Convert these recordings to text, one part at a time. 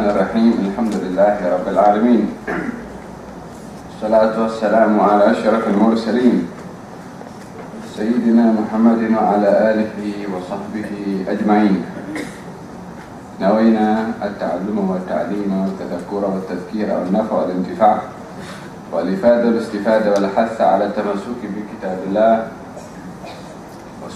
الرحمن الرحيم الحمد لله رب العالمين الصلاة والسلام على أشرف المرسلين سيدنا محمد وعلى آله وصحبه أجمعين نوينا التعلم والتعليم والتذكر والتذكير والنفع والانتفاع والإفادة والاستفادة والحث على التمسك بكتاب الله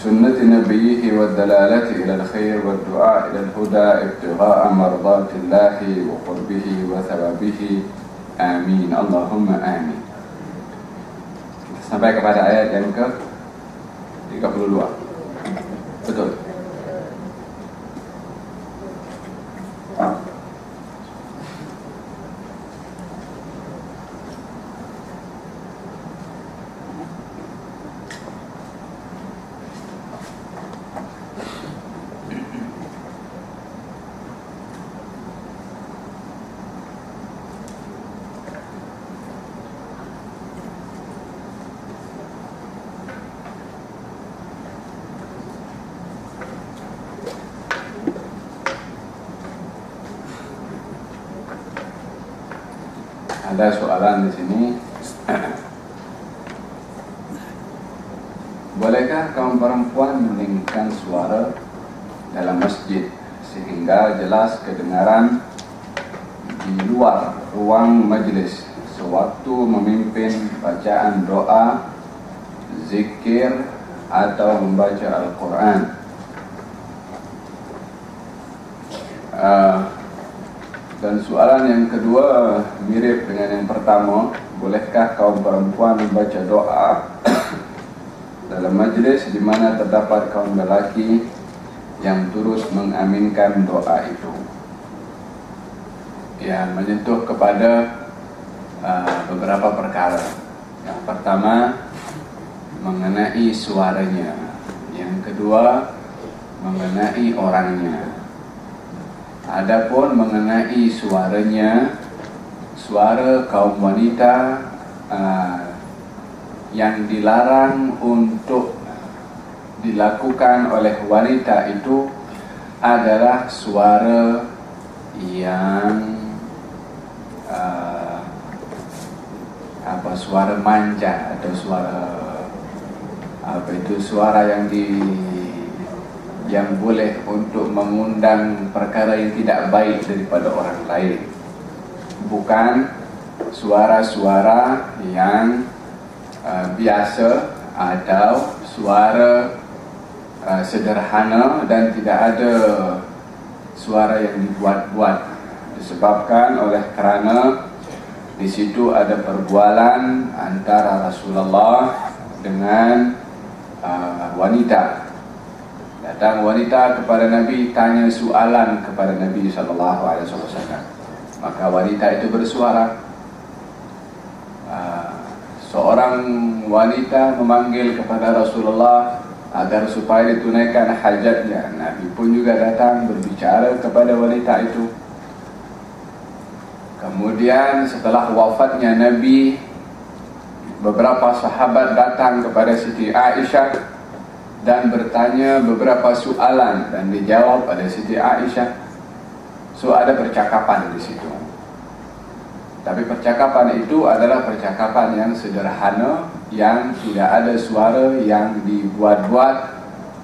وسنة نبيه والدلالة إلى الخير والدعاء إلى الهدى ابتغاء مرضات الله وقربه وثوابه. آمين. اللهم آمين. Sampai kepada ayat yang ke 32 betul. Ada soalan di sini. Bolehkah kaum perempuan meninggikan suara dalam masjid sehingga jelas kedengaran di luar ruang majlis sewaktu memimpin bacaan doa, zikir atau membaca Al-Quran? Uh, dan soalan yang kedua mirip dengan yang pertama, bolehkah kaum perempuan membaca doa dalam majlis di mana terdapat kaum lelaki yang terus mengaminkan doa itu? Ya, menyentuh kepada uh, beberapa perkara. Yang pertama mengenai suaranya, yang kedua mengenai orangnya. Adapun mengenai suaranya Suara kaum wanita uh, Yang dilarang untuk Dilakukan oleh wanita itu Adalah suara Yang uh, Apa Suara manja Atau suara Apa itu Suara yang di yang boleh untuk mengundang perkara yang tidak baik daripada orang lain. Bukan suara-suara yang uh, biasa atau suara uh, sederhana dan tidak ada suara yang dibuat-buat. Disebabkan oleh kerana di situ ada perbualan antara Rasulullah dengan uh, wanita Datang wanita kepada Nabi tanya soalan kepada Nabi sallallahu alaihi wasallam. Maka wanita itu bersuara. Ah, seorang wanita memanggil kepada Rasulullah agar supaya ditunaikan hajatnya. Nabi pun juga datang berbicara kepada wanita itu. Kemudian setelah wafatnya Nabi beberapa sahabat datang kepada Siti Aisyah dan bertanya beberapa soalan dan dijawab oleh Siti Aisyah. So ada percakapan di situ. Tapi percakapan itu adalah percakapan yang sederhana yang tidak ada suara yang dibuat-buat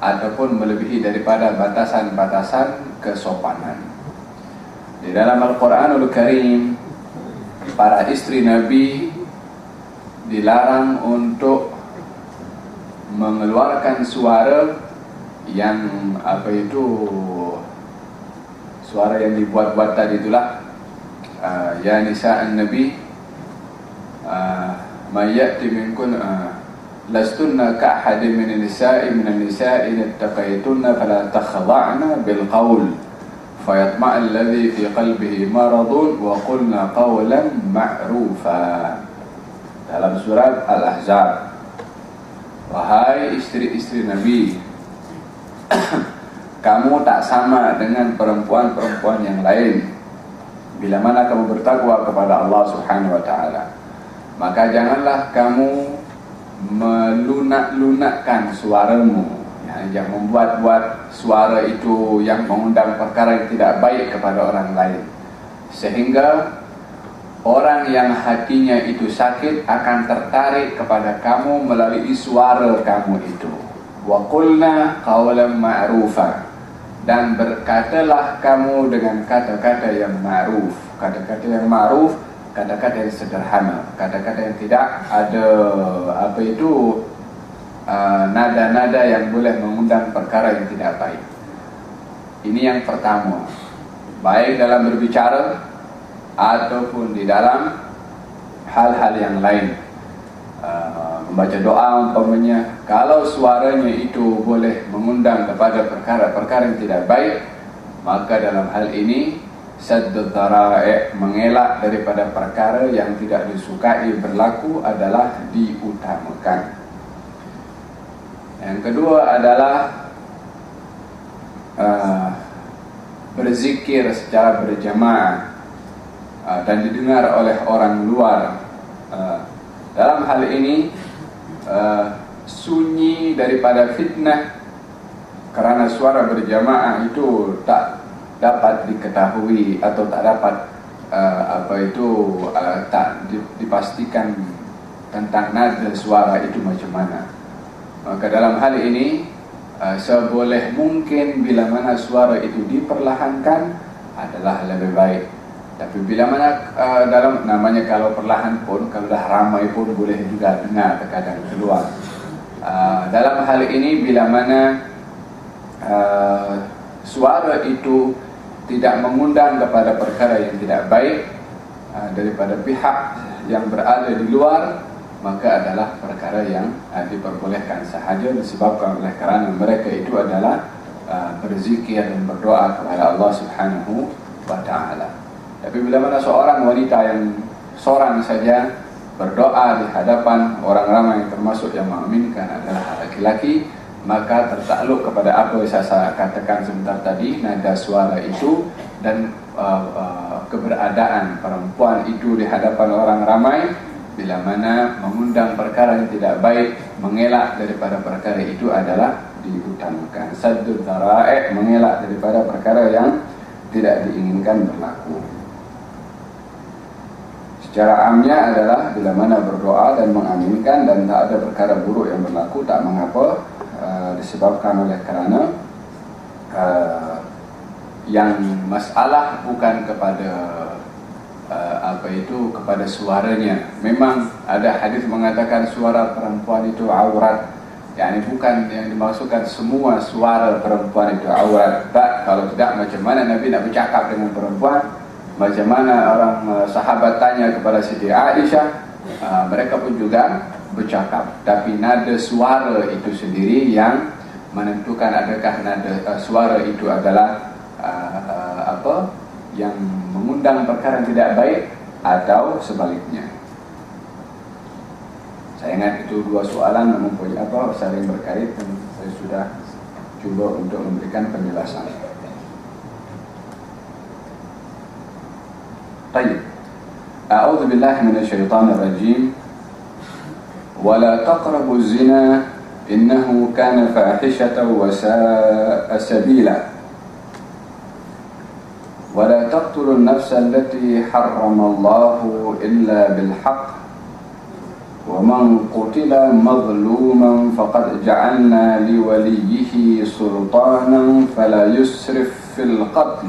ataupun melebihi daripada batasan-batasan kesopanan. Di dalam Al-Quranul Karim para istri Nabi dilarang untuk mengeluarkan suara yang apa itu suara yang dibuat-buat tadi itulah uh, ya nisa an-nabi uh, mayyati minkun uh, lastunna ka ahadin min nisa'i min an-nisa'i ittaqaytunna fala takhda'na bil qawl. Fayatma' alladhi fi qalbihi maradun wa qulna qawlan ma'rufa. Dalam surat al-ahzab Wahai istri-istri Nabi Kamu tak sama dengan perempuan-perempuan yang lain. Bila mana kamu bertakwa kepada Allah subhanahu wa ta'ala Maka janganlah kamu melunak-lunakkan suaramu. Ya, Yang membuat-buat suara itu yang mengundang perkara yang tidak baik kepada orang lain. Sehingga orang yang hatinya itu sakit akan tertarik kepada kamu melalui suara kamu itu. Wa qulna qawlan ma'rufa. Dan berkatalah kamu dengan kata-kata yang ma'ruf. Kata-kata yang ma'ruf kata-kata yang sederhana. Kata-kata yang tidak ada apa itu uh, nada-nada uh, yang boleh mengundang perkara yang tidak baik. Ini yang pertama. Baik dalam berbicara ataupun di dalam hal-hal yang lain. Uh, membaca doa umpamanya kalau suaranya itu boleh mengundang kepada perkara-perkara yang tidak baik maka dalam hal ini saddud dara'i mengelak daripada perkara yang tidak disukai berlaku adalah diutamakan. Yang kedua adalah uh, berzikir secara berjamaah Ah, dan didengar oleh orang luar. Uh, dalam hal ini uh, sunyi daripada fitnah kerana suara berjamaah itu tak dapat diketahui atau tak dapat apa itu tak dipastikan tentang nada suara itu macam mana. Maka dalam hal ini seboleh mungkin bila mana suara itu diperlahankan adalah lebih baik. Tapi bila mana uh, dalam namanya kalau perlahan pun kalau dah ramai pun boleh juga dengar terkadang keluar. Uh, dalam hal ini bila mana uh, suara itu tidak mengundang kepada perkara yang tidak baik uh, daripada pihak yang berada di luar maka adalah perkara yang uh, diperbolehkan sahaja disebabkan oleh kerana mereka itu adalah uh, berzikir dan berdoa kepada Allah Subhanahu wa taala. Tapi bila mana seorang wanita yang seorang saja berdoa di hadapan orang ramai termasuk yang mengaminkan adalah laki-laki maka tertakluk kepada apa yang saya katakan sebentar tadi nada suara itu dan uh, uh, keberadaan perempuan itu di hadapan orang ramai bila mana mengundang perkara yang tidak baik mengelak daripada perkara itu adalah diutamakan. Saddu dara'i mengelak daripada perkara yang tidak diinginkan berlaku Secara amnya adalah bila mana berdoa dan mengaminkan dan tak ada perkara buruk yang berlaku tak mengapa uh, disebabkan oleh kerana uh, yang masalah bukan kepada uh, apa itu kepada suaranya. Memang ada hadis mengatakan suara perempuan itu aurat. Yani bukan yang dimaksudkan semua suara perempuan itu aurat. Tak kalau tidak macam mana Nabi nak bercakap dengan perempuan macam mana orang uh, sahabat tanya kepada Siti Aisyah uh, mereka pun juga bercakap. Tapi nada suara itu sendiri yang menentukan adakah nada uh, suara itu adalah apa yang mengundang perkara yang tidak baik atau sebaliknya. Saya ingat itu dua soalan namun apa saling berkait dan saya sudah cuba untuk memberikan penjelasan طيب. أعوذ بالله من الشيطان الرجيم. ولا تقربوا الزنا إنه كان فاحشة وساء سبيلا. ولا تقتلوا النفس التي حرم الله إلا بالحق. ومن قتل مظلوما فقد جعلنا لوليه سلطانا فلا يسرف في القتل.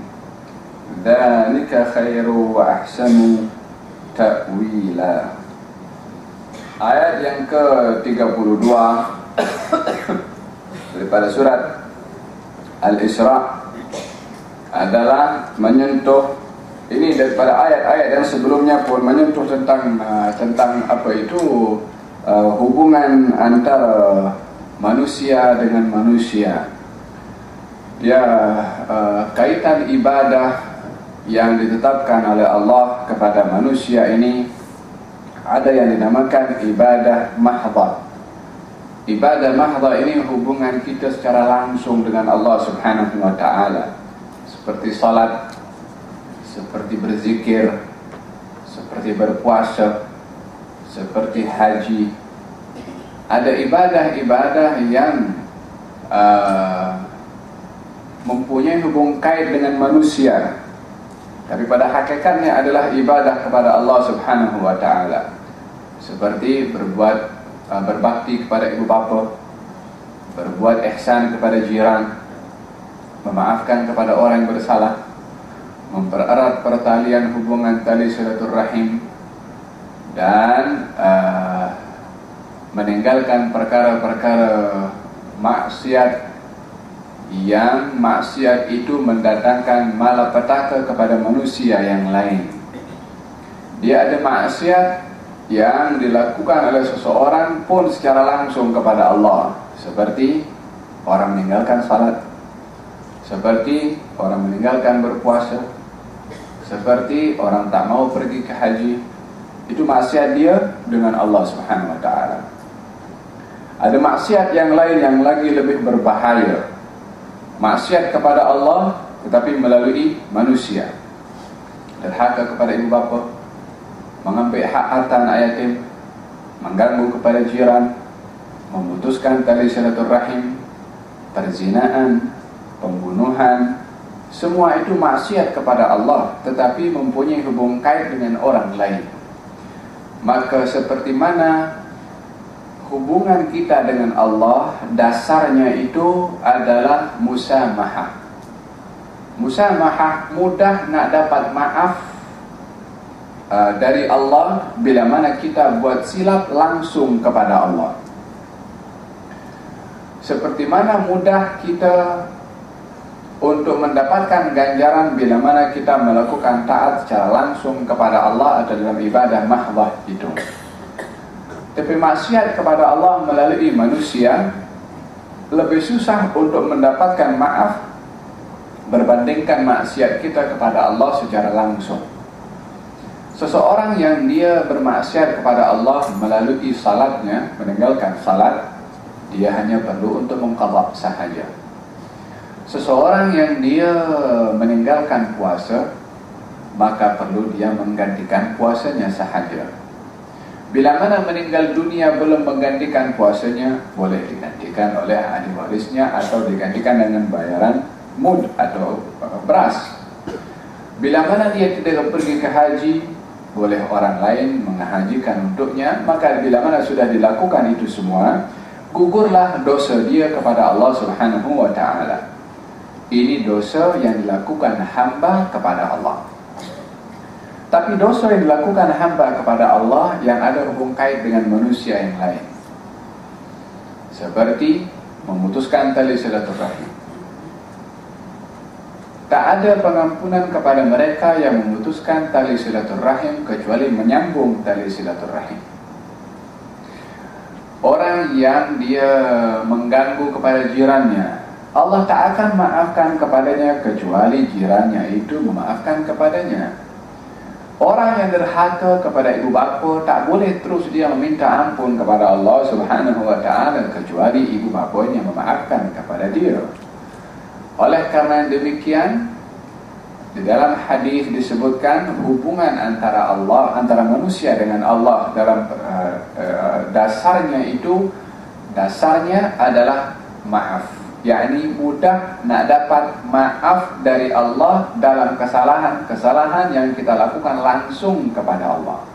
ذلك خير وأحسن تأويلا Ayat yang ke-32 daripada surat Al-Isra adalah menyentuh ini daripada ayat-ayat yang sebelumnya pun menyentuh tentang uh, tentang apa itu uh, hubungan antara manusia dengan manusia. Ya uh, kaitan ibadah yang ditetapkan oleh Allah kepada manusia ini ada yang dinamakan ibadah mahdhah. Ibadah mahdhah ini hubungan kita secara langsung dengan Allah Subhanahu wa taala. Seperti salat, seperti berzikir, seperti berpuasa, seperti haji. Ada ibadah-ibadah yang uh, mempunyai hubung kait dengan manusia. Tapi pada hakikatnya adalah ibadah kepada Allah Subhanahu wa taala. Seperti berbuat Uh, berbakti kepada ibu bapa, berbuat ihsan kepada jiran, memaafkan kepada orang yang bersalah, mempererat pertalian hubungan tali silaturahim dan uh, meninggalkan perkara-perkara maksiat yang maksiat itu mendatangkan malapetaka kepada manusia yang lain. Dia ada maksiat yang dilakukan oleh seseorang pun secara langsung kepada Allah. Seperti orang meninggalkan salat. Seperti orang meninggalkan berpuasa. Seperti orang tak mau pergi ke haji. Itu maksiat dia dengan Allah Subhanahu wa taala. Ada maksiat yang lain yang lagi lebih berbahaya maksiat kepada Allah tetapi melalui manusia derhaka kepada ibu bapa mengambil hak harta anak yatim, mengganggu kepada jiran, memutuskan tali silaturahim, perzinaan, pembunuhan, semua itu maksiat kepada Allah tetapi mempunyai hubung kait dengan orang lain. Maka seperti mana hubungan kita dengan Allah dasarnya itu adalah musamahah. Musamahah mudah nak dapat maaf Uh, dari Allah bila mana kita buat silap langsung kepada Allah. Seperti mana mudah kita untuk mendapatkan ganjaran bila mana kita melakukan taat secara langsung kepada Allah atau dalam ibadah mahdah itu. Tapi maksiat kepada Allah melalui manusia lebih susah untuk mendapatkan maaf berbandingkan maksiat kita kepada Allah secara langsung. Seseorang yang dia bermaksiat kepada Allah melalui salatnya, meninggalkan salat, dia hanya perlu untuk mengqadha sahaja. Seseorang yang dia meninggalkan puasa, maka perlu dia menggantikan puasanya sahaja. Bila mana meninggal dunia belum menggantikan puasanya, boleh digantikan oleh ahli warisnya atau digantikan dengan bayaran mud atau beras. Bila mana dia tidak pergi ke haji, boleh orang lain menghajikan untuknya. Maka bila mana sudah dilakukan itu semua gugurlah dosa dia kepada Allah Subhanahu wa taala. Ini dosa yang dilakukan hamba kepada Allah tapi dosa yang dilakukan hamba kepada Allah yang ada hubung kait dengan manusia yang lain seperti memutuskan tali silaturahim tak ada pengampunan kepada mereka yang memutuskan tali silaturahim kecuali menyambung tali silaturahim. Orang yang dia mengganggu kepada jirannya, Allah tak akan maafkan kepadanya kecuali jirannya itu memaafkan kepadanya. Orang yang derhaka kepada ibu bapa tak boleh terus dia meminta ampun kepada Allah Subhanahu wa taala kecuali ibu bapanya memaafkan kepada dia. Oleh karena demikian di dalam hadis disebutkan hubungan antara Allah antara manusia dengan Allah dalam uh, uh, dasarnya itu dasarnya adalah maaf yakni mudah nak dapat maaf dari Allah dalam kesalahan-kesalahan yang kita lakukan langsung kepada Allah.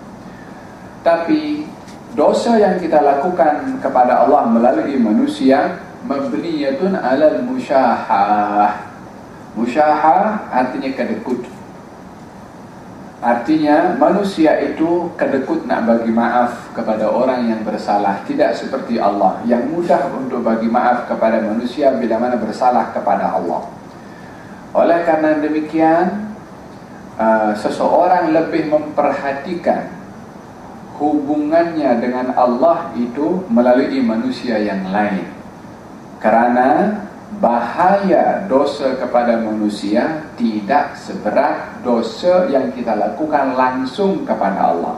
Tapi dosa yang kita lakukan kepada Allah melalui manusia mabniyatun alal musyahah. Musyahah artinya kedekut artinya manusia itu kedekut nak bagi maaf kepada orang yang bersalah. Tidak seperti Allah yang mudah untuk bagi maaf kepada manusia bila mana bersalah kepada Allah. Oleh karena demikian uh, seseorang lebih memperhatikan hubungannya dengan Allah itu melalui manusia yang lain. Kerana bahaya dosa kepada manusia tidak seberat dosa yang kita lakukan langsung kepada Allah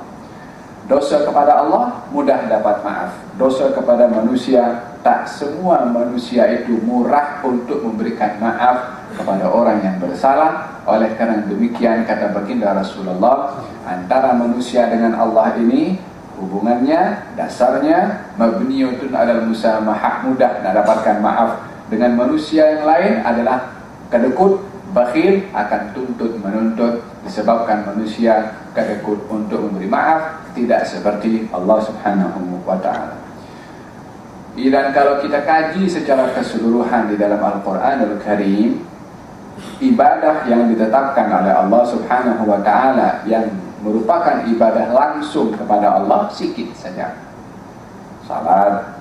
Dosa kepada Allah mudah dapat maaf. Dosa kepada manusia tak semua manusia itu murah untuk memberikan maaf kepada orang yang bersalah. Oleh kerana demikian kata baginda Rasulullah, antara manusia dengan Allah ini hubungannya dasarnya mabniyatun alal musamahah mudah nak dapatkan maaf dengan manusia yang lain adalah kedekut bakhil akan tuntut menuntut disebabkan manusia kedekut untuk memberi maaf tidak seperti Allah Subhanahu wa taala. Dan kalau kita kaji secara keseluruhan di dalam Al-Qur'anul Karim ibadah yang ditetapkan oleh Allah Subhanahu wa taala yang merupakan ibadah langsung kepada Allah sikit saja. Salat,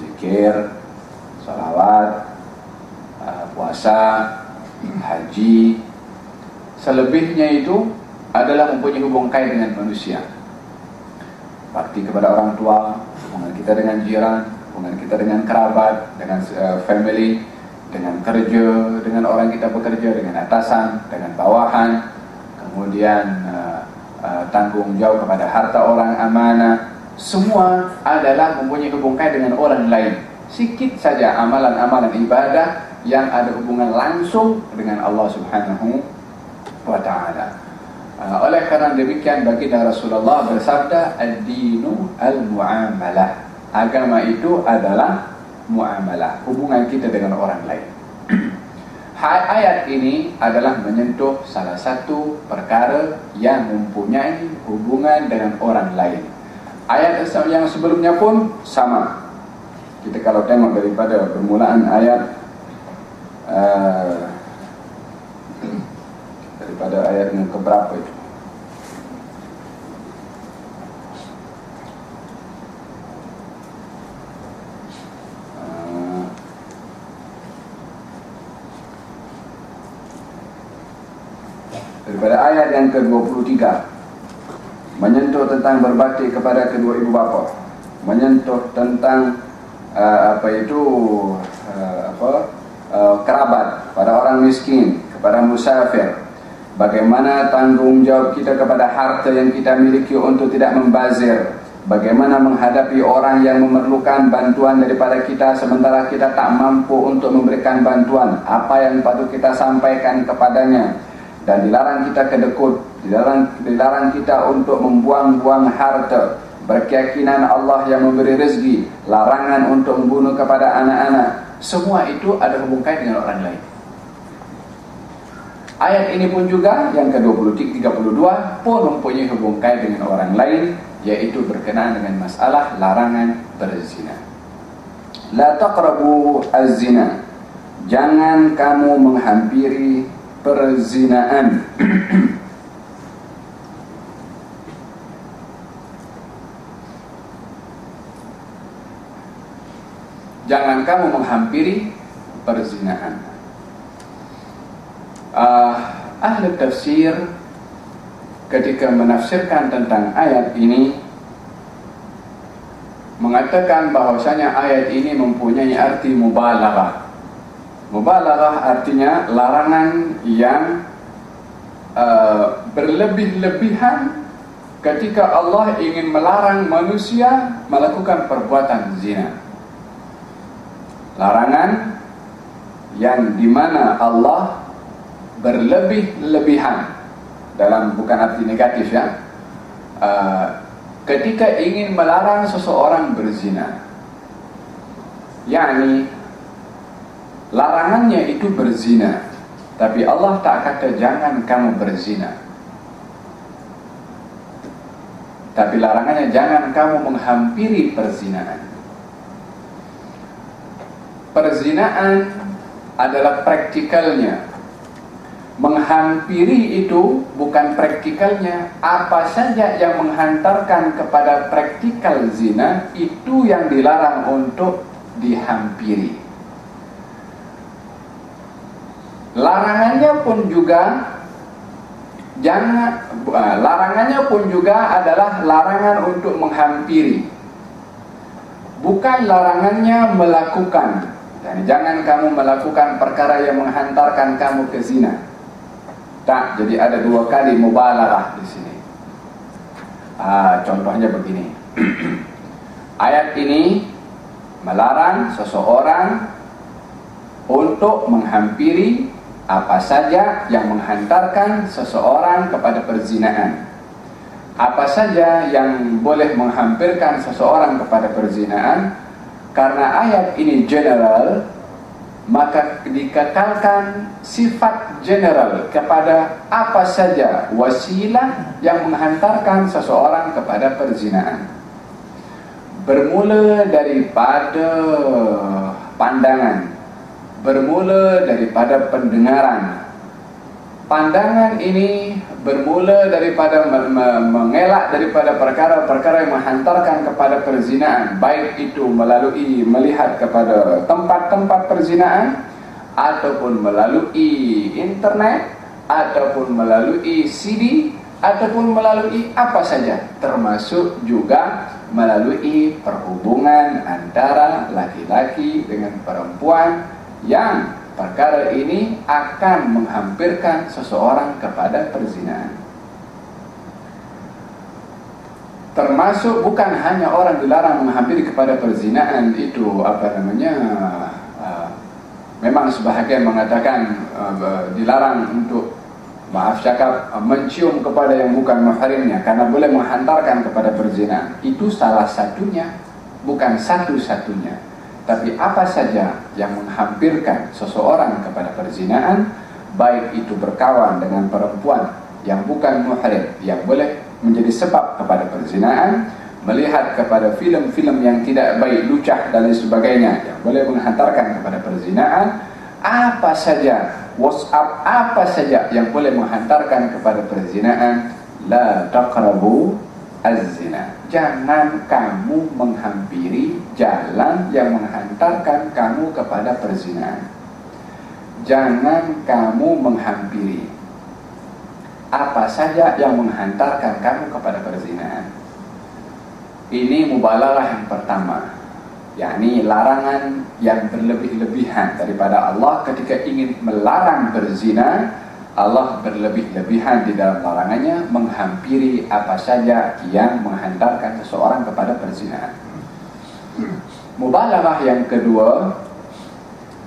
zikir, salawat, uh, puasa, haji. Selebihnya itu adalah mempunyai hubungan kait dengan manusia. Bakti kepada orang tua, hubungan kita dengan jiran, hubungan kita dengan kerabat, dengan uh, family, dengan kerja, dengan orang kita bekerja, dengan atasan, dengan bawahan, kemudian uh, tanggung jawab kepada harta orang amanah, semua adalah mempunyai hubungan kait dengan orang lain. Sikit saja amalan-amalan ibadah yang ada hubungan langsung dengan Allah Subhanahu wa taala. Uh, oleh kerana demikian baginda Rasulullah bersabda ad-dinu al-muamalah. Agama itu adalah muamalah, hubungan kita dengan orang lain. Ayat ini adalah menyentuh salah satu perkara yang mempunyai hubungan dengan orang lain. Ayat yang sebelumnya pun sama. Kita kalau tengok daripada permulaan ayat uh, daripada ayat yang keberapa itu? Uh, daripada ayat yang ke-23 menyentuh tentang berbakti kepada kedua ibu bapa. Menyentuh tentang uh, apa itu uh, apa uh, kerabat pada orang miskin kepada musafir. Bagaimana tanggungjawab kita kepada harta yang kita miliki untuk tidak membazir? Bagaimana menghadapi orang yang memerlukan bantuan daripada kita Sementara kita tak mampu untuk memberikan bantuan? Apa yang patut kita sampaikan kepadanya? Dan dilarang kita kedekut Dilarang, dilarang kita untuk membuang-buang harta Berkeyakinan Allah yang memberi rezeki Larangan untuk membunuh kepada anak-anak Semua itu ada hubungan dengan orang lain Ayat ini pun juga yang ke-23 32 pun mempunyai hubungan dengan orang lain yaitu berkenaan dengan masalah larangan berzina. La taqrabu az-zina. Jangan kamu menghampiri perzinaan. Jangan kamu menghampiri perzinaan uh, ahli tafsir ketika menafsirkan tentang ayat ini mengatakan bahawasanya ayat ini mempunyai arti mubalaghah. Mubalaghah artinya larangan yang uh, berlebih-lebihan ketika Allah ingin melarang manusia melakukan perbuatan zina. Larangan yang di mana Allah berlebih-lebihan dalam bukan arti negatif ya uh, ketika ingin melarang seseorang berzina. Yakni larangannya itu berzina tapi Allah tak kata jangan kamu berzina. Tapi larangannya jangan kamu menghampiri perzinaan perzinaan adalah praktikalnya. Menghampiri itu bukan praktikalnya. Apa saja yang menghantarkan kepada praktikal zina itu yang dilarang untuk dihampiri. Larangannya pun juga jangan uh, larangannya pun juga adalah larangan untuk menghampiri. Bukan larangannya melakukan dan jangan kamu melakukan perkara yang menghantarkan kamu ke zina Tak, jadi ada dua kali mubalaghah di sini. Ah, contohnya begini. Ayat ini melarang seseorang untuk menghampiri apa saja yang menghantarkan seseorang kepada perzinaan. Apa saja yang boleh menghampirkan seseorang kepada perzinaan karena ayat ini general maka dikatakan sifat general kepada apa saja wasilah yang menghantarkan seseorang kepada perzinaan. Bermula daripada pandangan bermula daripada pendengaran pandangan ini bermula daripada mengelak daripada perkara-perkara yang menghantarkan kepada perzinaan. Baik itu melalui melihat kepada tempat-tempat perzinaan ataupun melalui internet ataupun melalui CD ataupun melalui apa saja. Termasuk juga melalui perhubungan antara laki-laki dengan perempuan yang perkara ini akan menghampirkan seseorang kepada perzinahan. Termasuk bukan hanya orang dilarang menghampiri kepada perzinahan itu apa namanya uh, memang sebahagian mengatakan uh, dilarang untuk maaf cakap mencium kepada yang bukan mahrimnya karena boleh menghantarkan kepada perzinahan. Itu salah satunya bukan satu-satunya. Tapi apa saja yang menghampirkan seseorang kepada perzinaan Baik itu berkawan dengan perempuan yang bukan muhrim Yang boleh menjadi sebab kepada perzinaan Melihat kepada filem-filem yang tidak baik, lucah dan sebagainya Yang boleh menghantarkan kepada perzinaan Apa saja, whatsapp apa saja yang boleh menghantarkan kepada perzinaan La taqrabu az-zina. Jangan kamu menghampiri jalan yang menghantarkan kamu kepada perzinahan Jangan kamu menghampiri. Apa saja yang menghantarkan kamu kepada perzinahan Ini mubalalah yang pertama. Yakni larangan yang berlebih-lebihan daripada Allah ketika ingin melarang berzina Allah berlebih-lebihan di dalam larangannya menghampiri apa saja yang menghantarkan seseorang kepada perzinahan. Mubalaghah yang kedua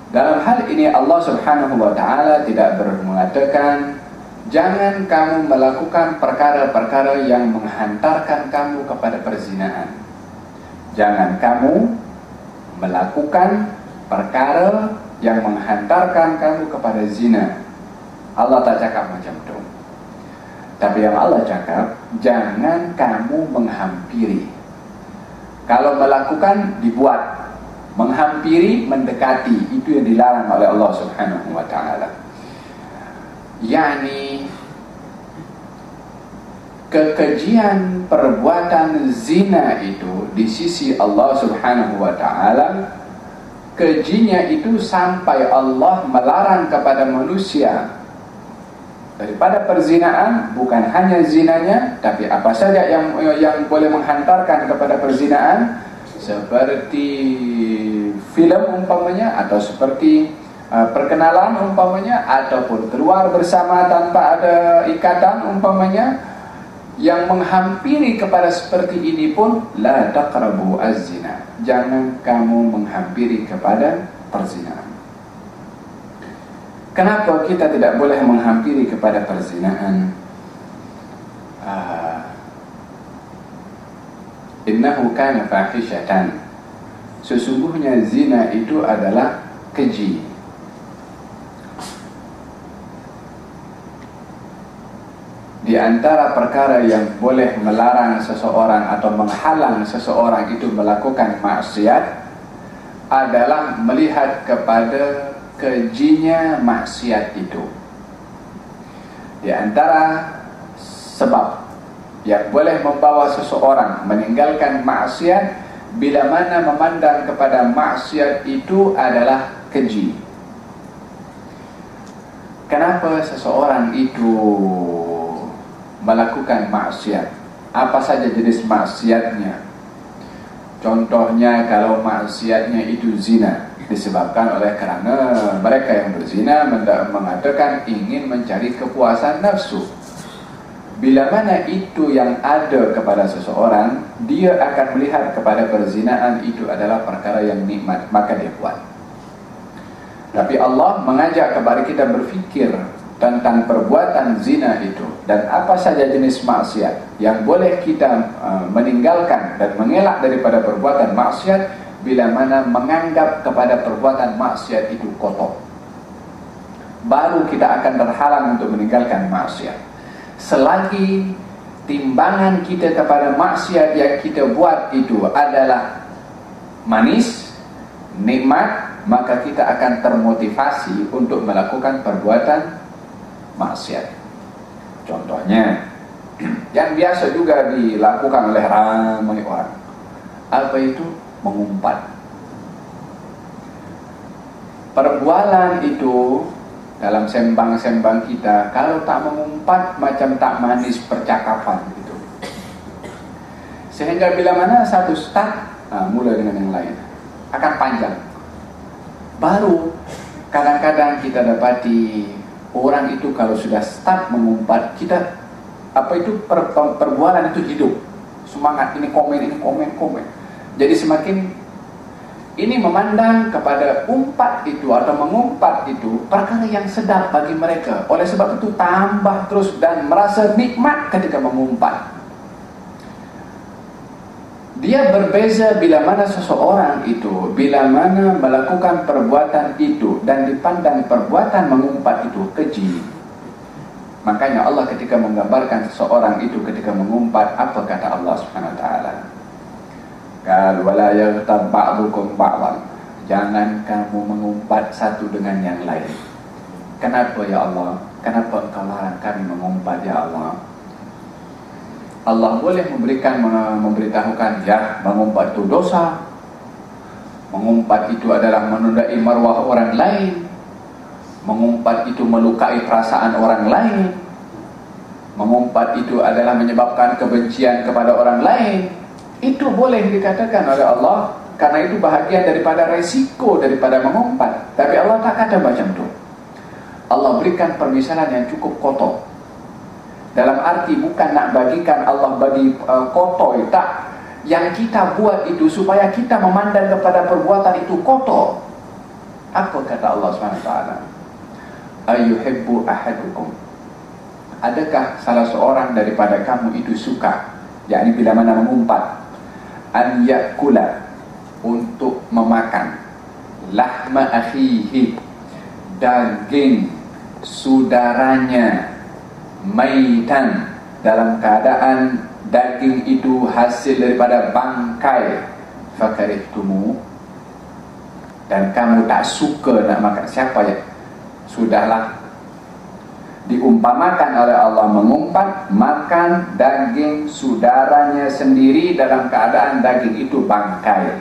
dalam hal ini Allah Subhanahu wa taala tidak mengatakan jangan kamu melakukan perkara-perkara yang menghantarkan kamu kepada perzinahan. Jangan kamu melakukan perkara yang menghantarkan kamu kepada zina. Allah tak cakap macam tu. Tapi yang Allah cakap, jangan kamu menghampiri. Kalau melakukan, dibuat. Menghampiri, mendekati. Itu yang dilarang oleh Allah subhanahu wa ta'ala. Yani, kekejian perbuatan zina itu di sisi Allah subhanahu wa ta'ala, kejinya itu sampai Allah melarang kepada manusia daripada perzinaan bukan hanya zinanya tapi apa saja yang yang boleh menghantarkan kepada perzinaan seperti filem umpamanya atau seperti uh, perkenalan umpamanya ataupun keluar bersama tanpa ada ikatan umpamanya yang menghampiri kepada seperti ini pun la taqrabu az-zina. Jangan kamu menghampiri kepada perzinaan Kenapa kita tidak boleh menghampiri kepada perzinaan? Uh, innahu kana fahishatan. Sesungguhnya zina itu adalah keji. Di antara perkara yang boleh melarang seseorang atau menghalang seseorang itu melakukan maksiat adalah melihat kepada kejinya maksiat itu. Di antara sebab yang boleh membawa seseorang meninggalkan maksiat bila mana memandang kepada maksiat itu adalah keji. Kenapa seseorang itu melakukan maksiat? Apa saja jenis maksiatnya? Contohnya kalau maksiatnya itu zina disebabkan oleh kerana mereka yang berzina mengatakan ingin mencari kepuasan nafsu. Bila mana itu yang ada kepada seseorang dia akan melihat kepada perzinaan itu adalah perkara yang nikmat maka dia buat. Tapi Allah mengajak kepada kita berfikir tentang perbuatan zina itu dan apa saja jenis maksiat yang boleh kita uh, meninggalkan dan mengelak daripada perbuatan maksiat bila mana menganggap kepada perbuatan maksiat itu kotor baru kita akan terhalang untuk meninggalkan maksiat selagi timbangan kita kepada maksiat yang kita buat itu adalah manis, nikmat, maka kita akan termotivasi untuk melakukan perbuatan maksiat. Contohnya, yang biasa juga dilakukan oleh ramai orang. Apa itu? Mengumpat. Perbualan itu dalam sembang-sembang kita kalau tak mengumpat macam tak manis percakapan gitu. Sehingga bila mana satu start nah, mulai dengan yang lain akan panjang. Baru kadang-kadang kita dapati orang itu kalau sudah start mengumpat kita apa itu per, perbualan itu hidup semangat ini komen ini komen komen jadi semakin ini memandang kepada umpat itu atau mengumpat itu perkara yang sedap bagi mereka. Oleh sebab itu tambah terus dan merasa nikmat ketika mengumpat. Dia berbeza bila mana seseorang itu, bila mana melakukan perbuatan itu dan dipandang perbuatan mengumpat itu keji. Makanya Allah ketika menggambarkan seseorang itu ketika mengumpat, apa kata Allah Subhanahu Wa Taala? Kal wala yaghtab ba'dukum ba'dan. Jangan kamu mengumpat satu dengan yang lain. Kenapa ya Allah? Kenapa engkau larang kami mengumpat ya Allah? Allah boleh memberikan memberitahukan ya mengumpat itu dosa. Mengumpat itu adalah menundai marwah orang lain. Mengumpat itu melukai perasaan orang lain. Mengumpat itu adalah menyebabkan kebencian kepada orang lain itu boleh dikatakan oleh Allah karena itu bahagian daripada resiko daripada mengumpat. Tapi Allah tak kata macam tu. Allah berikan permisalan yang cukup kotor. Dalam arti bukan nak bagikan Allah bagi uh, kotor tak. Yang kita buat itu supaya kita memandang kepada perbuatan itu kotor. Apa kata Allah SWT? Ayuhibbu ahadukum. Adakah salah seorang daripada kamu itu suka? Yakni bila mana mengumpat an yakula untuk memakan. Lahma akhihi daging saudaranya maitan dalam keadaan daging itu hasil daripada bangkai. Fakarihtumu dan kamu tak suka nak makan. Siapa ya sudahlah diumpamakan oleh Allah mengumpat makan daging saudaranya sendiri dalam keadaan daging itu bangkai.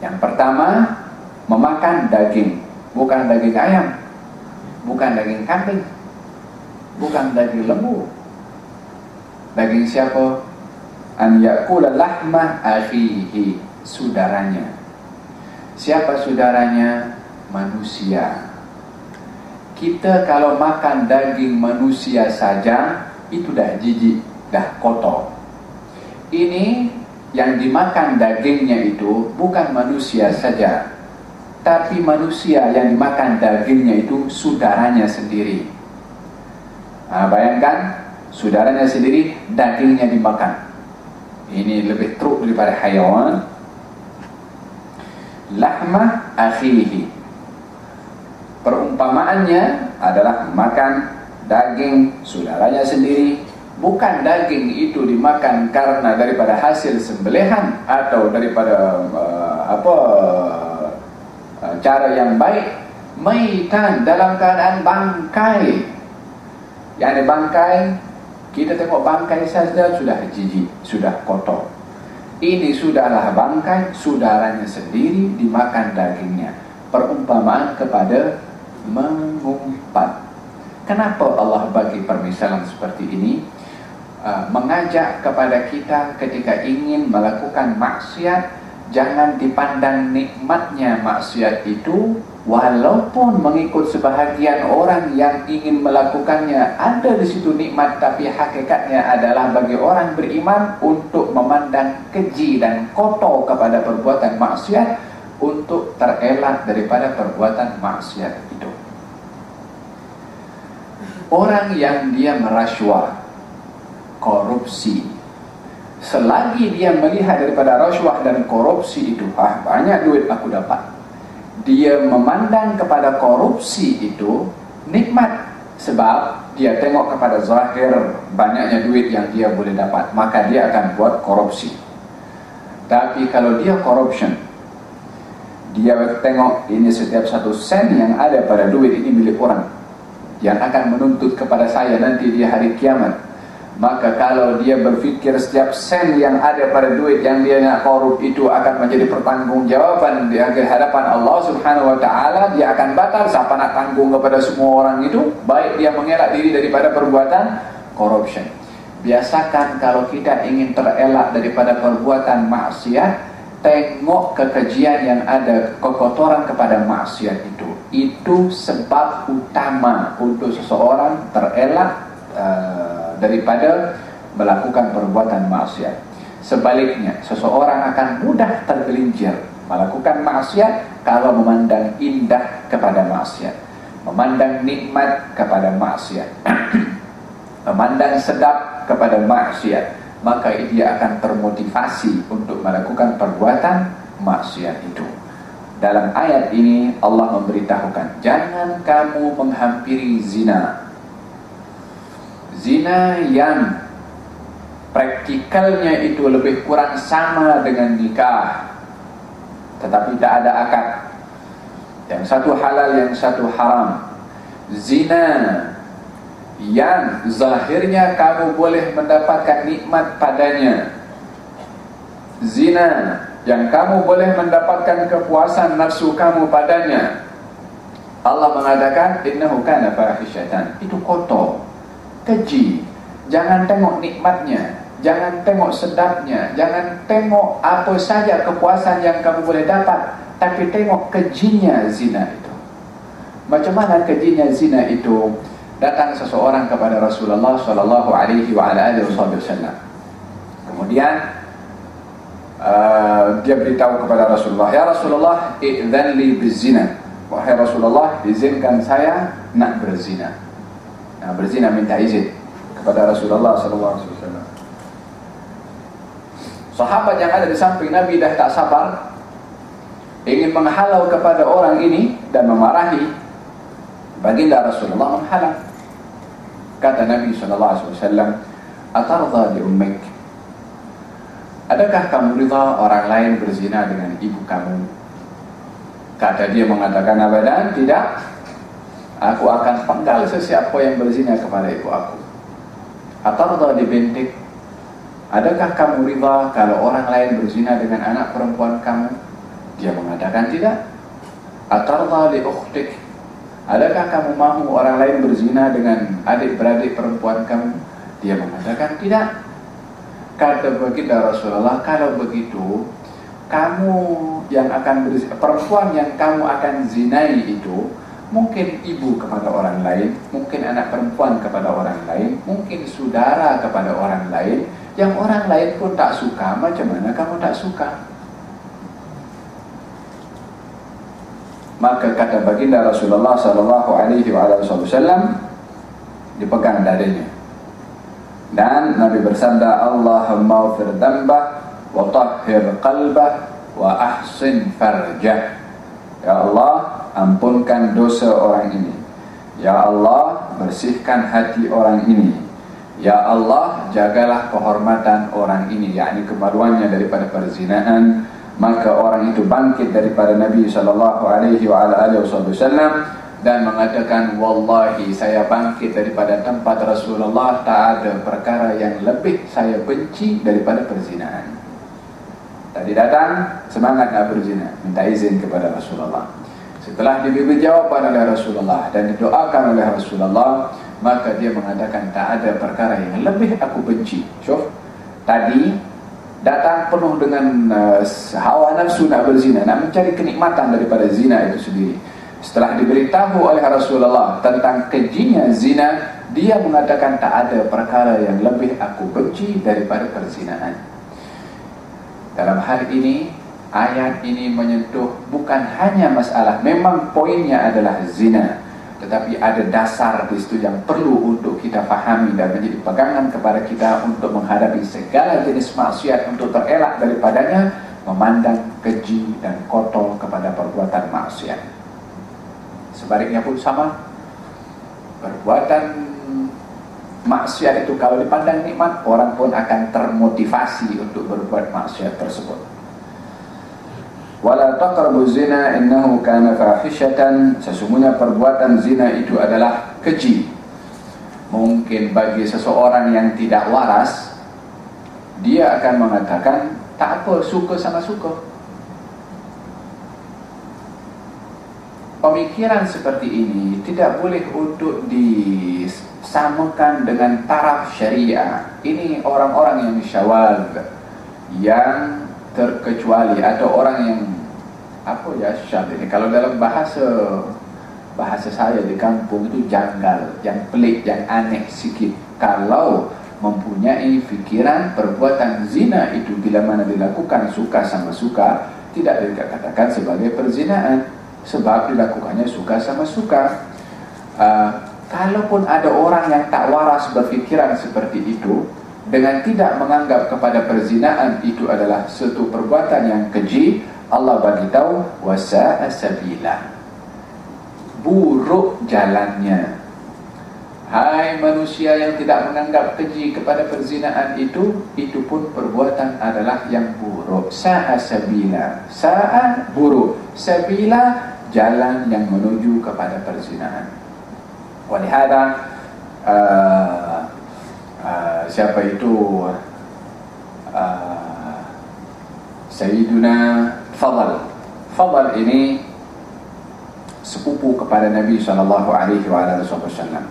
Yang pertama, memakan daging, bukan daging ayam, bukan daging kambing, bukan daging lembu. Daging siapa? An yakula lahma akhihi, saudaranya. Siapa saudaranya? Manusia kita kalau makan daging manusia saja itu dah jijik, dah kotor. Ini yang dimakan dagingnya itu bukan manusia saja, tapi manusia yang dimakan dagingnya itu saudaranya sendiri. Nah, bayangkan saudaranya sendiri dagingnya dimakan. Ini lebih teruk daripada haiwan. Lahma akhihi perumpamaannya adalah makan daging saudaranya sendiri. Bukan daging itu dimakan karena daripada hasil sembelihan atau daripada uh, apa uh, cara yang baik. Maitan dalam keadaan bangkai. Yang di bangkai kita tengok bangkai saja sudah jijik sudah kotor. Ini sudahlah bangkai saudaranya sendiri dimakan dagingnya. Perumpamaan kepada mengumpat. Kenapa Allah bagi permisalan seperti ini? Uh, mengajak kepada kita ketika ingin melakukan maksiat, jangan dipandang nikmatnya maksiat itu walaupun mengikut sebahagian orang yang ingin melakukannya ada di situ nikmat tapi hakikatnya adalah bagi orang beriman untuk memandang keji dan kotor kepada perbuatan maksiat untuk terelak daripada perbuatan maksiat itu orang yang dia merasuah korupsi. Selagi dia melihat daripada rasuah dan korupsi itu ah, banyak duit aku dapat. Dia memandang kepada korupsi itu nikmat sebab dia tengok kepada zahir banyaknya duit yang dia boleh dapat maka dia akan buat korupsi. Tapi kalau dia corruption dia tengok ini setiap satu sen yang ada pada duit ini milik orang yang akan menuntut kepada saya nanti di hari kiamat. Maka kalau dia berfikir setiap sen yang ada pada duit yang dia nak korup itu akan menjadi pertanggungjawaban di hadapan Allah subhanahu wa ta'ala dia akan batal siapa nak tanggung kepada semua orang itu baik dia mengelak diri daripada perbuatan corruption. Biasakan kalau kita ingin terelak daripada perbuatan maksiat tengok kekejian yang ada kekotoran kepada maksiat itu itu sebab utama untuk seseorang terelak uh, daripada melakukan perbuatan maksiat. Sebaliknya, seseorang akan mudah tergelincir melakukan maksiat kalau memandang indah kepada maksiat, memandang nikmat kepada maksiat, memandang sedap kepada maksiat, maka dia akan termotivasi untuk melakukan perbuatan maksiat itu. Dalam ayat ini Allah memberitahukan jangan kamu menghampiri zina. Zina yang praktikalnya itu lebih kurang sama dengan nikah tetapi tak ada akad. Yang satu halal yang satu haram. Zina yang zahirnya kamu boleh mendapatkan nikmat padanya. Zina yang kamu boleh mendapatkan kepuasan nafsu kamu padanya. Allah mengatakan innahu kana fahishatan itu kotor keji. Jangan tengok nikmatnya Jangan tengok sedapnya Jangan tengok apa saja kepuasan yang kamu boleh dapat Tapi tengok kejinya zina itu. Macam mana kejinya zina itu? Datang seseorang kepada Rasulullah Sallallahu alaihi wa ala wasallam. Kemudian uh, Dia beritahu kepada Rasulullah Ya Rasulullah I'zan li bizina Wahai Rasulullah Izinkan saya nak berzina nah, berzina minta izin kepada Rasulullah sallallahu alaihi wasallam. Sahabat yang ada di samping Nabi dah tak sabar ingin menghalau kepada orang ini dan memarahi baginda Rasulullah menghalang. Kata Nabi sallallahu alaihi wasallam, "Atardha li ummik?" Adakah kamu rida orang lain berzina dengan ibu kamu? Kata dia mengatakan abadan, tidak. Aku akan penggal sesiapa yang berzina kepada ibu aku Atau dibentik Adakah kamu riba kalau orang lain berzina dengan anak perempuan kamu? Dia mengatakan tidak li ukhtik Adakah kamu mahu orang lain berzina dengan adik-beradik perempuan kamu? Dia mengatakan tidak Kata baginda Rasulullah Kalau begitu Kamu yang akan berzina Perempuan yang kamu akan zinai itu Mungkin ibu kepada orang lain Mungkin anak perempuan kepada orang lain Mungkin saudara kepada orang lain Yang orang lain pun tak suka Macam mana kamu tak suka? Maka kata baginda Rasulullah Sallallahu alaihi wasallam Dipegang dadanya Dan Nabi bersabda Allahumma ufir dambah Wa tahhir qalbah Wa ahsin farjah. Ya Allah ampunkan dosa orang ini. Ya Allah bersihkan hati orang ini. Ya Allah jagalah kehormatan orang ini yakni kemaluannya daripada perzinaan maka orang itu bangkit daripada Nabi sallallahu alaihi wasallam dan mengatakan wallahi saya bangkit daripada tempat Rasulullah tak ada perkara yang lebih saya benci daripada perzinaan tadi datang semangat nak berzina minta izin kepada Rasulullah Setelah diberi jawapan oleh Rasulullah dan didoakan oleh Rasulullah, maka dia mengatakan tak ada perkara yang lebih aku benci. Syuf, tadi datang penuh dengan uh, hawa nafsu nak berzina, nak mencari kenikmatan daripada zina itu sendiri. Setelah diberitahu oleh Rasulullah tentang kejinya zina, dia mengatakan tak ada perkara yang lebih aku benci daripada perzinaan. Dalam hal ini, ayat ini menyentuh bukan hanya masalah, memang poinnya adalah zina. Tetapi ada dasar di situ yang perlu untuk kita fahami dan menjadi pegangan kepada kita untuk menghadapi segala jenis maksiat untuk terelak daripadanya, memandang keji dan kotor kepada perbuatan maksiat. Sebaliknya pun sama. Perbuatan maksiat itu kalau dipandang nikmat Orang pun akan termotivasi untuk berbuat maksiat tersebut. Wala taqrabu zina innahu kana fahishatan. Sesungguhnya perbuatan zina itu adalah keji. Mungkin bagi seseorang yang tidak waras Dia akan mengatakan Tak apa, suka sama suka pemikiran seperti ini tidak boleh untuk disamakan dengan taraf syariah. Ini orang-orang yang syawal yang terkecuali atau orang yang apa ya syad ini kalau dalam bahasa bahasa saya di kampung itu janggal, yang pelik, yang aneh sikit. Kalau mempunyai fikiran perbuatan zina itu bila mana dilakukan suka sama suka tidak dikatakan sebagai perzinaan sebab dilakukannya suka sama suka. Uh, kalaupun ada orang yang tak waras berfikiran seperti itu, dengan tidak menganggap kepada perzinaan itu adalah satu perbuatan yang keji, Allah bagi tahu wasa asabila. Buruk jalannya. Hai manusia yang tidak menganggap keji kepada perzinaan itu, itu pun perbuatan adalah yang buruk. Sa'a sabila. Sa'a buruk. Sabila jalan yang menuju kepada perzinaan. Walihada uh, uh, siapa itu uh, Sayyiduna Fadl. Fadl ini sepupu kepada Nabi sallallahu alaihi wasallam.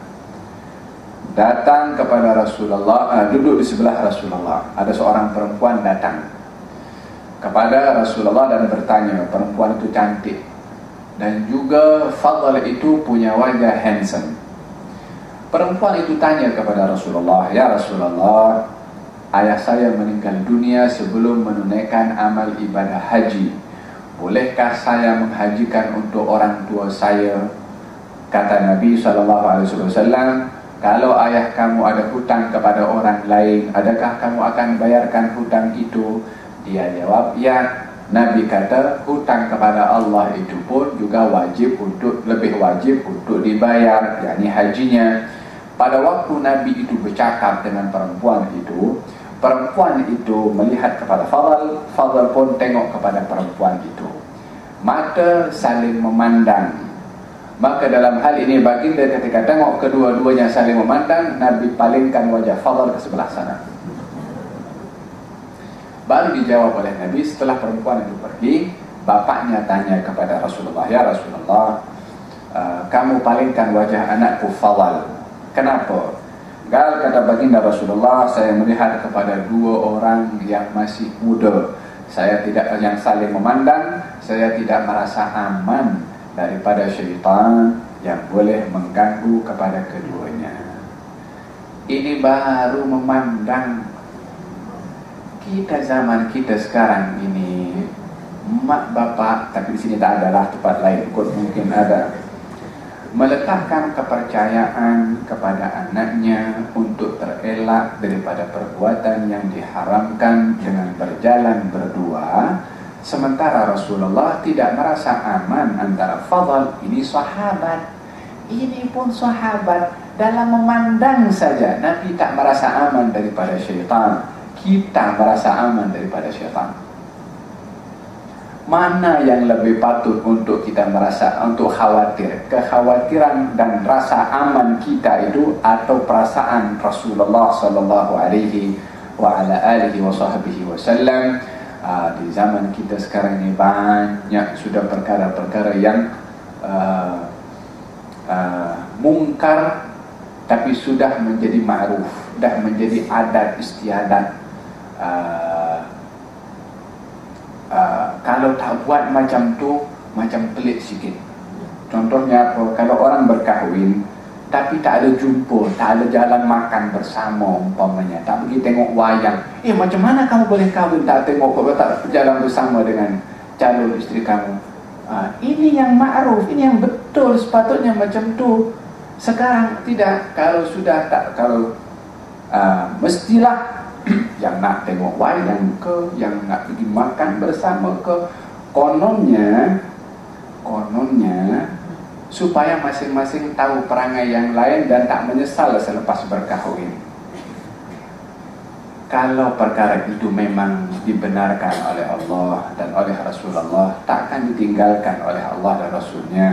Datang kepada Rasulullah, uh, duduk di sebelah Rasulullah. Ada seorang perempuan datang kepada Rasulullah dan bertanya, perempuan itu cantik dan juga Fadl itu punya wajah handsome. Perempuan itu tanya kepada Rasulullah, "Ya Rasulullah, ayah saya meninggal dunia sebelum menunaikan amal ibadah haji. Bolehkah saya menghajikan untuk orang tua saya?" Kata Nabi wasallam, "Kalau ayah kamu ada hutang kepada orang lain, adakah kamu akan bayarkan hutang itu?" Dia jawab, "Ya." Nabi kata hutang kepada Allah itu pun juga wajib untuk lebih wajib untuk dibayar yakni hajinya. Pada waktu Nabi itu bercakap dengan perempuan itu perempuan itu melihat kepada Fadl. Fadl pun tengok kepada perempuan itu. Mata saling memandang. Maka dalam hal ini baginda ketika tengok kedua-duanya saling memandang Nabi palingkan wajah Fadl ke sebelah sana Baru dijawab oleh Nabi setelah perempuan itu pergi Bapaknya tanya kepada Rasulullah Ya Rasulullah uh, Kamu palingkan wajah anakku Fawal. Kenapa? Gal kata baginda Rasulullah Saya melihat kepada dua orang yang masih muda. Saya tidak yang saling memandang Saya tidak merasa aman Daripada syaitan Yang boleh mengganggu kepada keduanya. Ini baru memandang kita zaman kita sekarang ini mak bapak tapi di sini tak ada lah tempat lain kot mungkin ada meletakkan kepercayaan kepada anaknya untuk terelak daripada perbuatan yang diharamkan dengan berjalan berdua. Sementara Rasulullah tidak merasa aman antara Fadl ini sahabat. Ini pun sahabat dalam memandang saja Nabi tak merasa aman daripada syaitan kita merasa aman daripada syaitan. Mana yang lebih patut untuk kita merasa untuk khawatir? Kekhawatiran dan rasa aman kita itu atau perasaan Rasulullah sallallahu alaihi wa ala alihi wa sahbihi wasallam uh, di zaman kita sekarang ini banyak sudah perkara-perkara yang uh, uh, mungkar tapi sudah menjadi ma'ruf dah menjadi adat istiadat uh, uh, kalau tak buat macam tu macam pelik sikit Contohnya apa? Kalau orang berkahwin tapi tak ada jumpa, tak ada jalan makan bersama umpamanya, tak pergi tengok wayang. Eh macam mana kamu boleh kahwin tak tengok kalau tak jalan bersama dengan calon isteri kamu? Ha, ini yang ma'ruf, ini yang betul sepatutnya macam tu. Sekarang tidak, kalau sudah tak, kalau uh, mestilah yang nak tengok wayang ke, yang nak pergi makan bersama ke, kononnya, kononnya supaya masing-masing tahu perangai yang lain dan tak menyesal selepas berkahwin. Kalau perkara itu memang dibenarkan oleh Allah dan oleh Rasulullah, takkan ditinggalkan oleh Allah dan Rasulnya.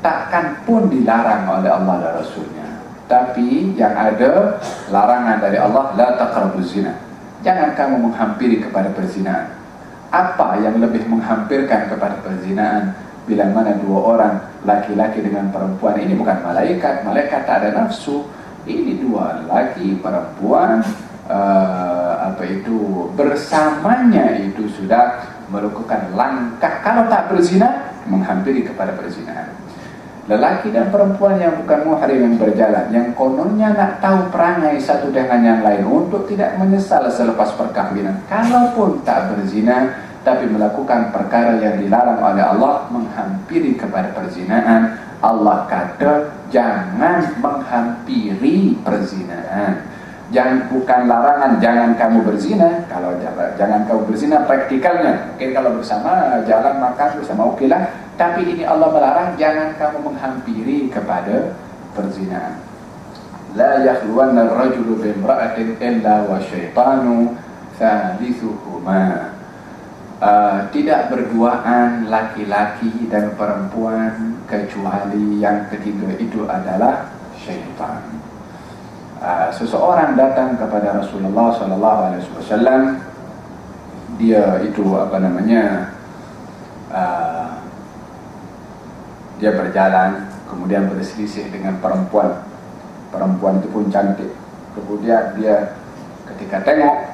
Takkan pun dilarang oleh Allah dan Rasulnya. Tapi yang ada larangan dari Allah, la taqrabu zina. Jangan kamu menghampiri kepada perzinaan. Apa yang lebih menghampirkan kepada perzinaan? Bila mana dua orang laki-laki dengan perempuan ini bukan malaikat, malaikat tak ada nafsu. Ini dua laki perempuan uh, apa itu bersamanya itu sudah melakukan langkah kalau tak berzina menghampiri kepada perzinahan lelaki dan perempuan yang bukan muhrim yang berjalan yang kononnya nak tahu perangai satu dengan yang lain untuk tidak menyesal selepas perkahwinan. Kalaupun tak berzina tapi melakukan perkara yang dilarang oleh Allah menghampiri kepada perzinahan Allah kata jangan menghampiri perzinahan Jangan bukan larangan jangan kamu berzina. Kalau jangan, jangan kamu berzina praktikalnya. Mungkin kalau bersama jalan makan bersama okeylah. Tapi ini Allah melarang jangan kamu menghampiri kepada perzinahan. La yakhluwanna ar-rajulu bi imra'atin illa wa syaitanu thalithuhuma. Uh, tidak berduaan laki-laki dan perempuan kecuali yang ketiga itu adalah syaitan. Ah, seseorang datang kepada Rasulullah sallallahu alaihi wasallam dia itu apa namanya uh, dia berjalan kemudian berselisih dengan perempuan. Perempuan itu pun cantik. Kemudian dia ketika tengok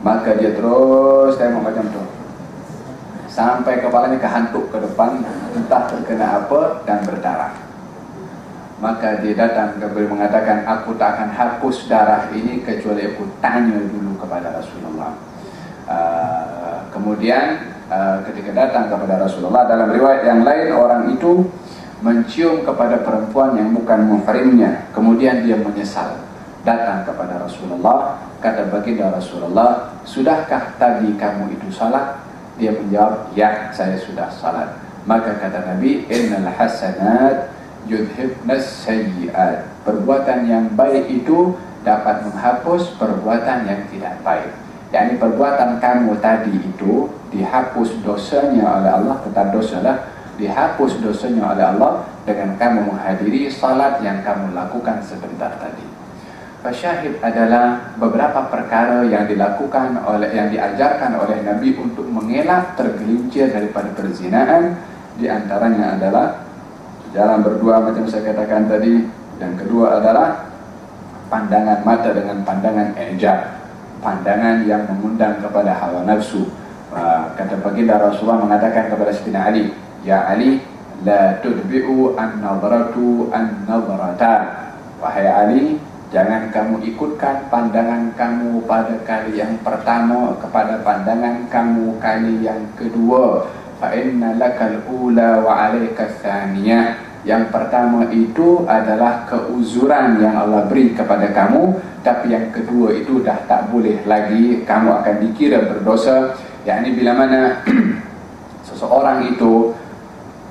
maka dia terus tengok macam tu. Sampai kepalanya kehantuk ke depan entah terkena apa dan berdarah maka dia datang kepada mengatakan aku tak akan hapus darah ini kecuali aku tanya dulu kepada Rasulullah. Uh, kemudian uh, ketika datang kepada Rasulullah dalam riwayat yang lain orang itu mencium kepada perempuan yang bukan muhrimnya. Kemudian dia menyesal. Datang kepada Rasulullah kata baginda Rasulullah sudahkah tadi kamu itu salat? Dia menjawab ya saya sudah salat. Maka kata Nabi innal hasanat yudhibnas sayyiat. Perbuatan yang baik itu dapat menghapus perbuatan yang tidak baik. Yakni perbuatan kamu tadi itu dihapus dosanya oleh Allah kata dosalah. Dihapus dosanya oleh Allah dengan kamu menghadiri salat yang kamu lakukan sebentar tadi. Fasyahid adalah beberapa perkara yang dilakukan oleh yang diajarkan oleh Nabi untuk mengelak tergelincir daripada perzinaan di antaranya adalah Jalan berdua macam saya katakan tadi. Yang kedua adalah Pandangan mata dengan pandangan ejab Pandangan yang mengundang kepada hawa nafsu. Kata baginda Rasulullah mengatakan kepada Sayyidina Ali Ya Ali La tudbi'u an-nazratu an-nazrata Wahai Ali Jangan kamu ikutkan pandangan kamu pada kali yang pertama Kepada pandangan kamu kali yang kedua fa inna lakal ula wa alayka thaniyah yang pertama itu adalah keuzuran yang Allah beri kepada kamu. Tapi yang kedua itu dah tak boleh lagi. Kamu akan dikira berdosa. Yakni bila mana seseorang itu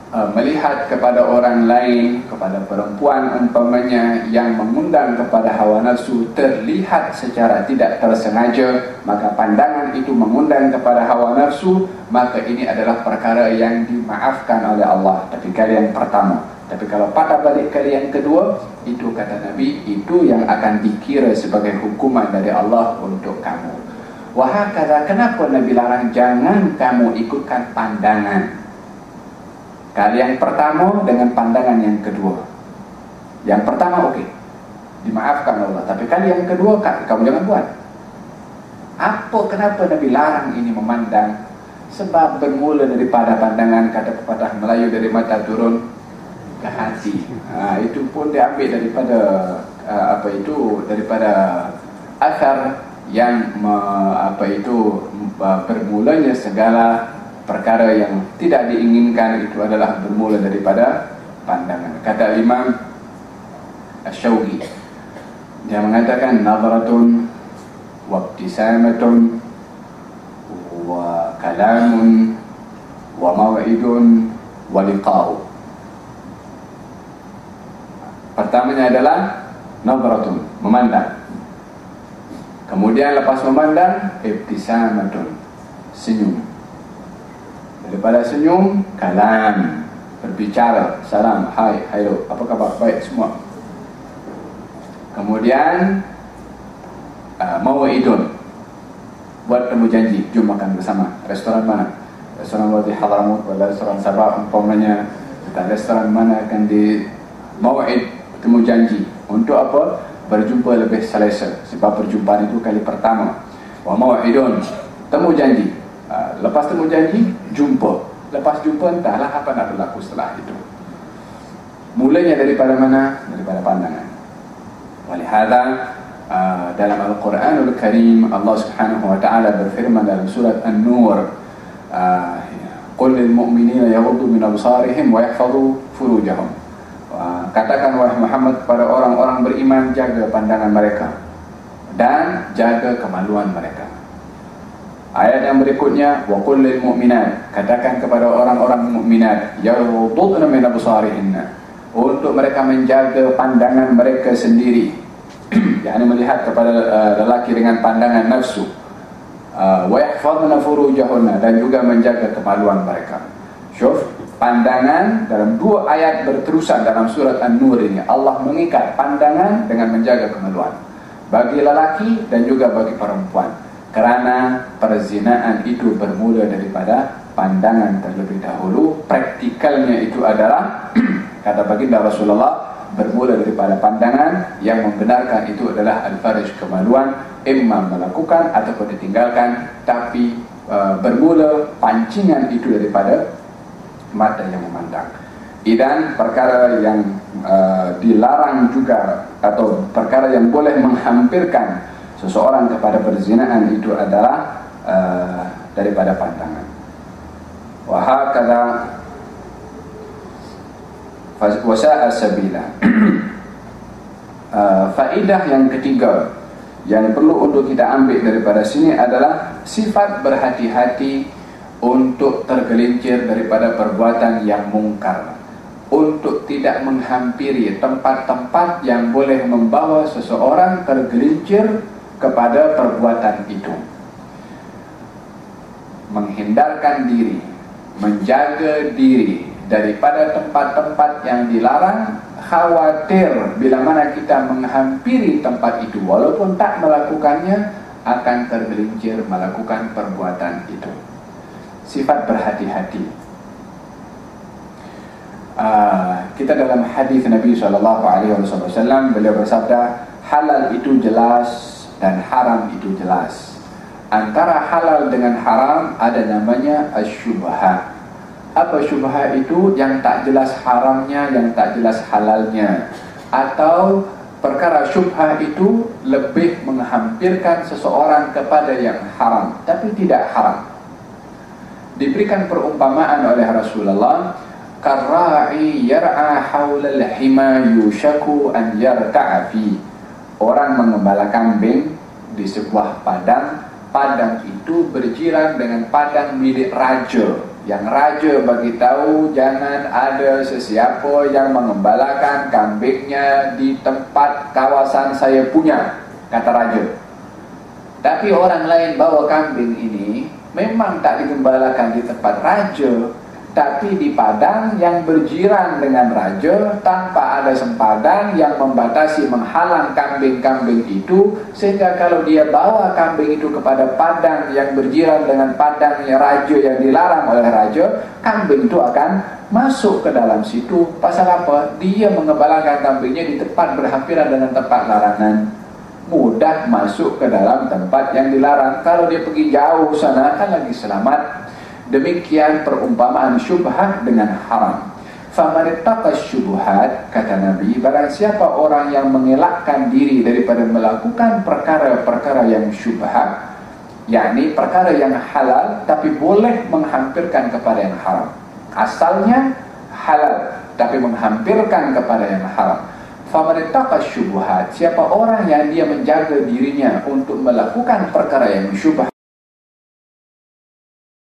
Uh, melihat kepada orang lain kepada perempuan umpamanya yang mengundang kepada hawa nafsu terlihat secara tidak tersengaja maka pandangan itu mengundang kepada hawa nafsu maka ini adalah perkara yang dimaafkan oleh Allah. Tapi kali yang pertama. Tapi kalau pada balik kali yang kedua itu kata Nabi itu yang akan dikira sebagai hukuman dari Allah untuk kamu. Wahakala kenapa Nabi larang jangan kamu ikutkan pandangan Kali yang pertama dengan pandangan yang kedua. Yang pertama okey. Dimaafkan Allah. Tapi kali yang kedua kamu jangan buat. Apa kenapa Nabi larang ini memandang? Sebab bermula daripada pandangan kata pepatah Melayu dari mata turun ke hati. Ha, itu pun diambil daripada uh, apa itu daripada asar yang apa itu bermulanya segala perkara yang tidak diinginkan itu adalah bermula daripada pandangan. Kata Imam Ash-Shawqi dia mengatakan nazaratun wa ibtisamatun wa kalamun wa maw'idun wa liqa'u. Pertamanya adalah Nadratun Memandang. Kemudian lepas memandang Ibtisamatun Senyum Daripada senyum Kalam. Berbicara Salam Hai Hello. Apa khabar? Baik semua. Kemudian uh, Mawa'idun Buat temu janji Jom makan bersama. Restoran mana? Restoran Wadi Hadramut Restoran Sabah Umpamanya. Restoran mana akan di Mawa'id temu janji. Untuk apa? Berjumpa lebih selesa. Sebab perjumpaan itu kali pertama. Wa mau'idun temu janji. Ha, lepas temu janji jumpa. Lepas jumpa entahlah apa nak berlaku setelah itu. Mulanya daripada mana? Daripada pandangan. Walihada uh, dalam Al-Quranul Karim Allah Subhanahu wa taala berfirman dalam surat An-Nur uh, qul lil mu'minina yaghuddu min absarihim wa yahfazu furujahum. Katakan wahai Muhammad kepada orang-orang beriman jaga pandangan mereka. Dan jaga kemaluan mereka. Ayat yang berikutnya wa qul lil mu'minat katakan kepada orang-orang mukminat yaghudduna min absarihinna untuk mereka menjaga pandangan mereka sendiri. Yakni melihat kepada uh, lelaki dengan pandangan nafsu. Uh, wa yahfazna furujahunna dan juga menjaga kemaluan mereka. Syuf pandangan dalam dua ayat berterusan dalam surat An-Nur ini Allah mengikat pandangan dengan menjaga kemaluan. Bagi lelaki dan juga bagi perempuan kerana perzinaan itu bermula daripada pandangan terlebih dahulu praktikalnya itu adalah kata baginda Rasulullah bermula daripada pandangan yang membenarkan itu adalah al-farij kemaluan imam melakukan ataupun ditinggalkan tapi uh, bermula pancingan itu daripada mata yang memandang. Dan perkara yang uh, dilarang juga atau perkara yang boleh menghampirkan seseorang kepada perzinaan itu adalah uh, daripada pandangan. Wahakala wasa'a sabila. uh, faedah yang ketiga yang perlu untuk kita ambil daripada sini adalah sifat berhati-hati untuk tergelincir daripada perbuatan yang mungkar untuk tidak menghampiri tempat-tempat yang boleh membawa seseorang tergelincir kepada perbuatan itu. Menghindarkan diri menjaga diri daripada tempat-tempat yang dilarang khawatir bila mana kita menghampiri tempat itu. Walaupun tak melakukannya akan tergelincir melakukan perbuatan itu. Sifat berhati-hati. Uh, kita dalam hadis Nabi wasallam beliau bersabda halal itu jelas dan haram itu jelas. Antara halal dengan haram ada namanya asyubha. Apa syubha itu yang tak jelas haramnya, yang tak jelas halalnya atau perkara syubha itu lebih menghampirkan seseorang kepada yang haram tapi tidak haram diberikan perumpamaan oleh Rasulullah karra'i yar'a haulal hima yushaku an yarta'a fi orang mengembala kambing di sebuah padang. Padang itu berjiran dengan padang milik raja. Yang raja bagi tahu jangan ada sesiapa yang mengembalakan kambingnya di tempat kawasan saya punya kata raja. Tapi orang lain bawa kambing ini memang tak digembalakan di tempat raja tapi di padang yang berjiran dengan raja tanpa ada sempadan yang membatasi menghalang kambing-kambing itu sehingga kalau dia bawa kambing itu kepada padang yang berjiran dengan padang yang raja yang dilarang oleh raja kambing itu akan masuk ke dalam situ pasal apa? dia mengembalakan kambingnya di tempat berhampiran dengan tempat larangan mudah masuk ke dalam tempat yang dilarang. Kalau dia pergi jauh sana kan lagi selamat. Demikian perumpamaan syubhat dengan haram. famanittaqa syubhat kata Nabi barang siapa orang yang mengelakkan diri daripada melakukan perkara-perkara yang syubhat yakni perkara yang halal tapi boleh menghampirkan kepada yang haram asalnya halal tapi menghampirkan kepada yang haram famanittaqa syubhat siapa orang yang dia menjaga dirinya untuk melakukan perkara yang syubhat